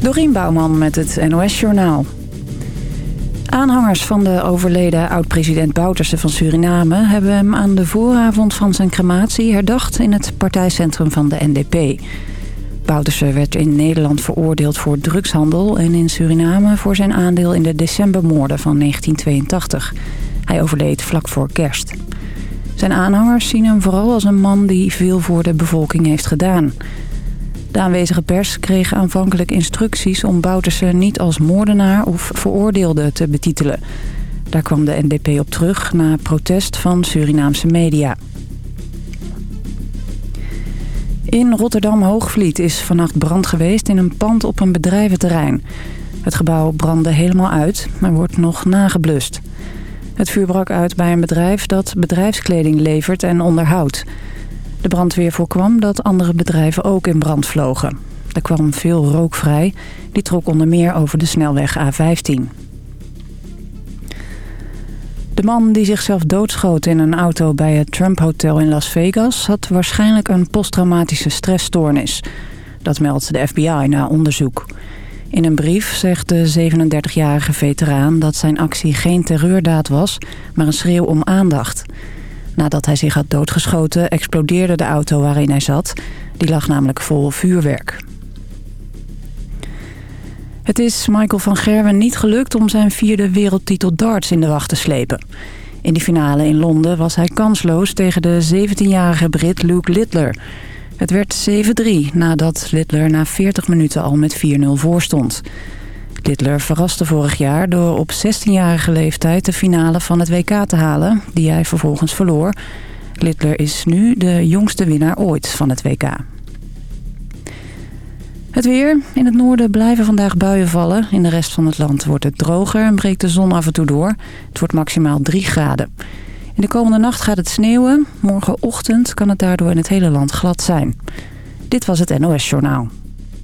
Dorien Bouwman met het NOS Journaal. Aanhangers van de overleden oud-president Bouterse van Suriname... hebben hem aan de vooravond van zijn crematie herdacht... in het partijcentrum van de NDP. Bouterse werd in Nederland veroordeeld voor drugshandel... en in Suriname voor zijn aandeel in de decembermoorden van 1982. Hij overleed vlak voor kerst. Zijn aanhangers zien hem vooral als een man die veel voor de bevolking heeft gedaan... De aanwezige pers kreeg aanvankelijk instructies om Bouterse niet als moordenaar of veroordeelde te betitelen. Daar kwam de NDP op terug na protest van Surinaamse media. In Rotterdam-Hoogvliet is vannacht brand geweest in een pand op een bedrijventerrein. Het gebouw brandde helemaal uit, maar wordt nog nageblust. Het vuur brak uit bij een bedrijf dat bedrijfskleding levert en onderhoudt. De brandweer voorkwam dat andere bedrijven ook in brand vlogen. Er kwam veel rook vrij. Die trok onder meer over de snelweg A15. De man die zichzelf doodschoot in een auto bij het Trump Hotel in Las Vegas... had waarschijnlijk een posttraumatische stressstoornis. Dat meldt de FBI na onderzoek. In een brief zegt de 37-jarige veteraan dat zijn actie geen terreurdaad was... maar een schreeuw om aandacht... Nadat hij zich had doodgeschoten explodeerde de auto waarin hij zat. Die lag namelijk vol vuurwerk. Het is Michael van Gerwen niet gelukt om zijn vierde wereldtitel darts in de wacht te slepen. In die finale in Londen was hij kansloos tegen de 17-jarige Brit Luke Littler. Het werd 7-3 nadat Littler na 40 minuten al met 4-0 voorstond. Stond. Littler verraste vorig jaar door op 16-jarige leeftijd de finale van het WK te halen, die hij vervolgens verloor. Littler is nu de jongste winnaar ooit van het WK. Het weer. In het noorden blijven vandaag buien vallen. In de rest van het land wordt het droger en breekt de zon af en toe door. Het wordt maximaal 3 graden. In de komende nacht gaat het sneeuwen. Morgenochtend kan het daardoor in het hele land glad zijn. Dit was het NOS Journaal.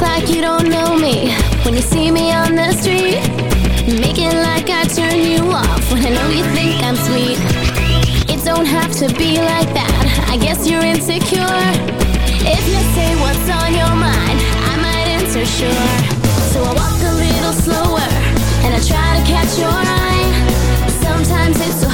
Like you don't know me when you see me on the street. Making like I turn you off when I know you think I'm sweet. It don't have to be like that. I guess you're insecure. If you say what's on your mind, I might answer sure. So I walk a little slower and I try to catch your eye. Sometimes it's so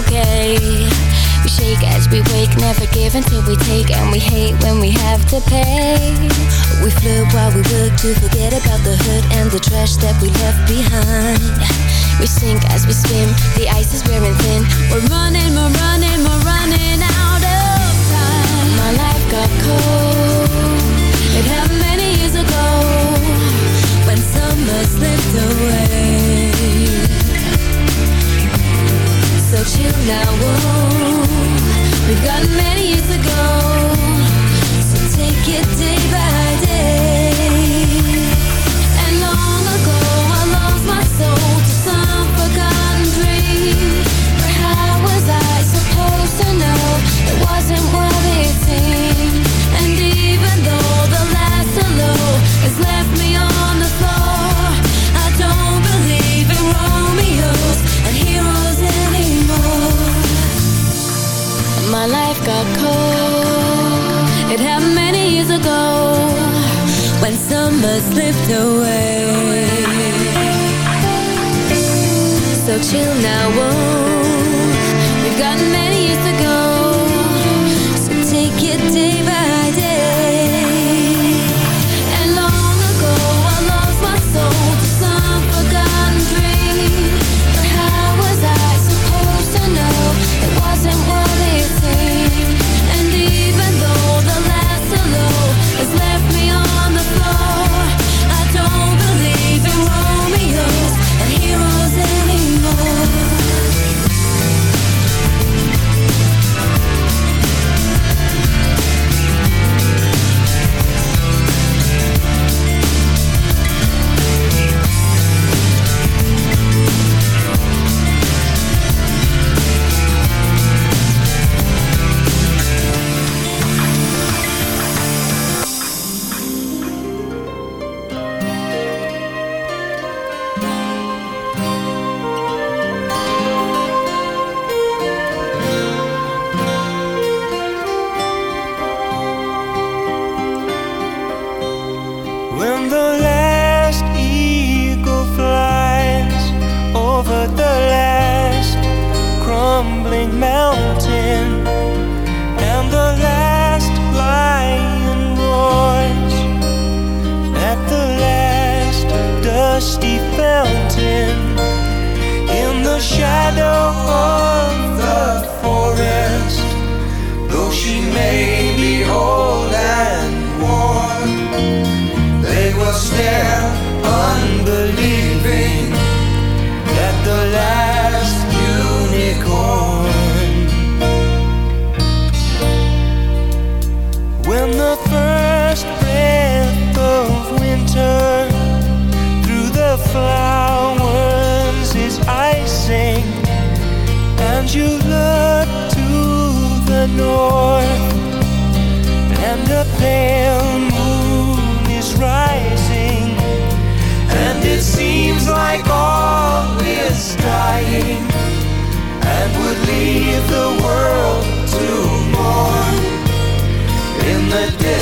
Okay the distance,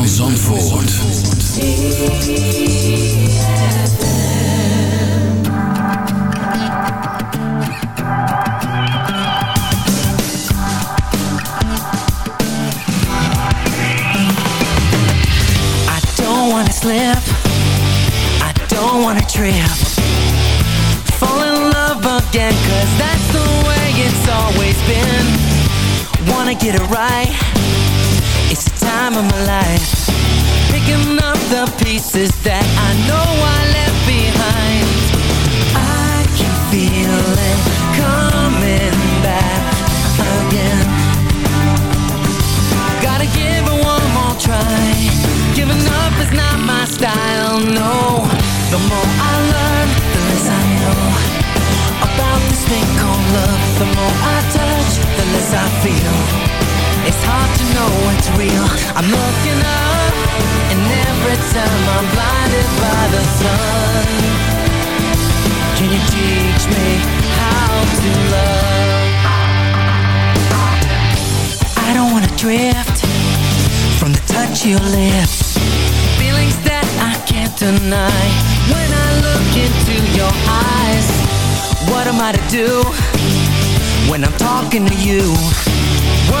van Zandvoort. I don't wanna slip. I don't wanna trip. Fall in love again, cause that's the way it's always been. Wanna get it right. Time of my life. Picking up the pieces that I know I left behind. I can feel it coming back again. Gotta give it one more try. Giving up is not my style, no. The more I learn, the less I know about this thing called love. The more I touch, the less I feel. It's hard to know what's real. I'm looking up, and every time I'm blinded by the sun. Can you teach me how to love? I don't wanna drift from the touch of your lips. Feelings that I can't deny when I look into your eyes. What am I to do when I'm talking to you?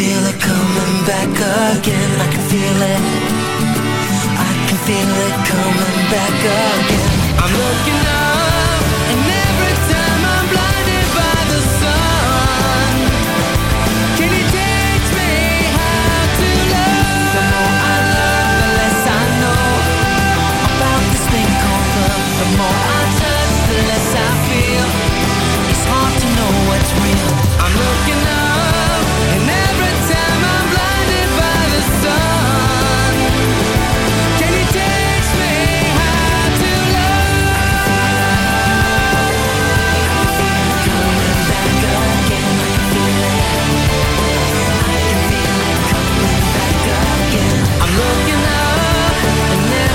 feel it coming back again. I can feel it. I can feel it coming back again. I'm looking up, and every time I'm blinded by the sun. Can you teach me how to love? The less I know about this thing called love. The more I touch, the less I feel. It's hard to know what's real.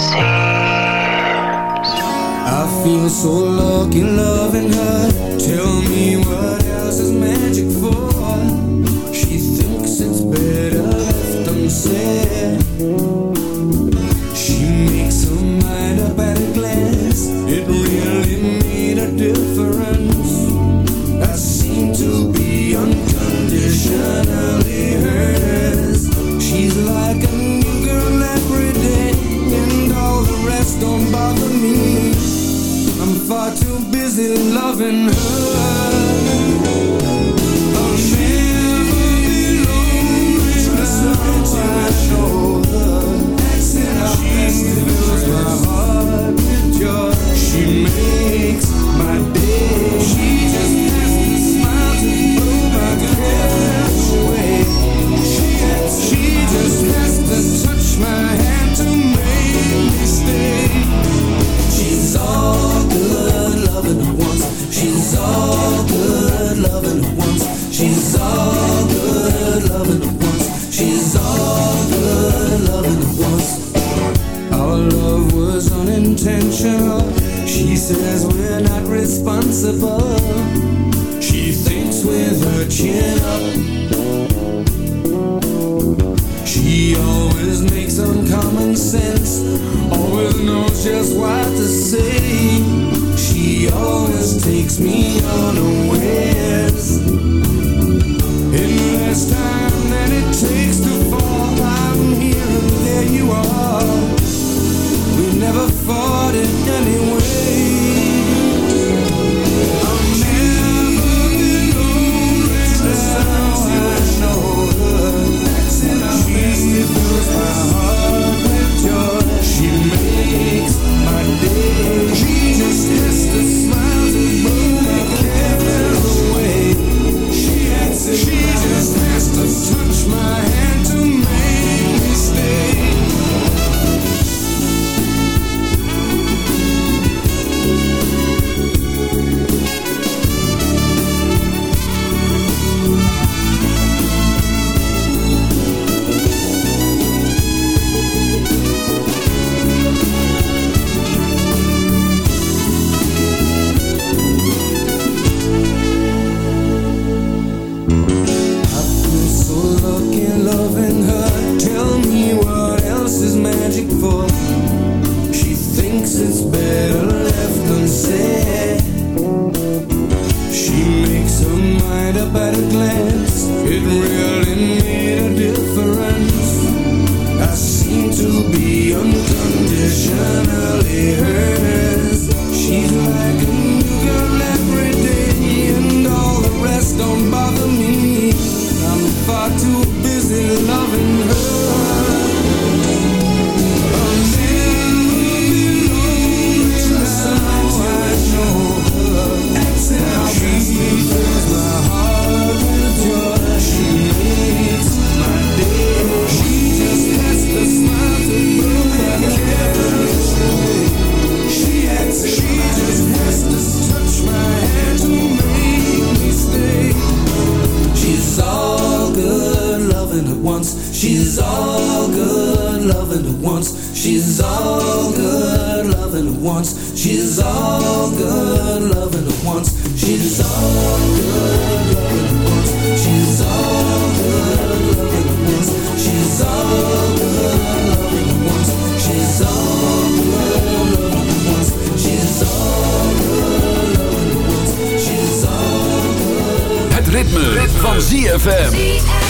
seems. I feel so lucky loving her. Tell me what else is magic for? She thinks it's better left unsaid. She makes her mind up at a glance. It really made a difference. ritme, van ZFM.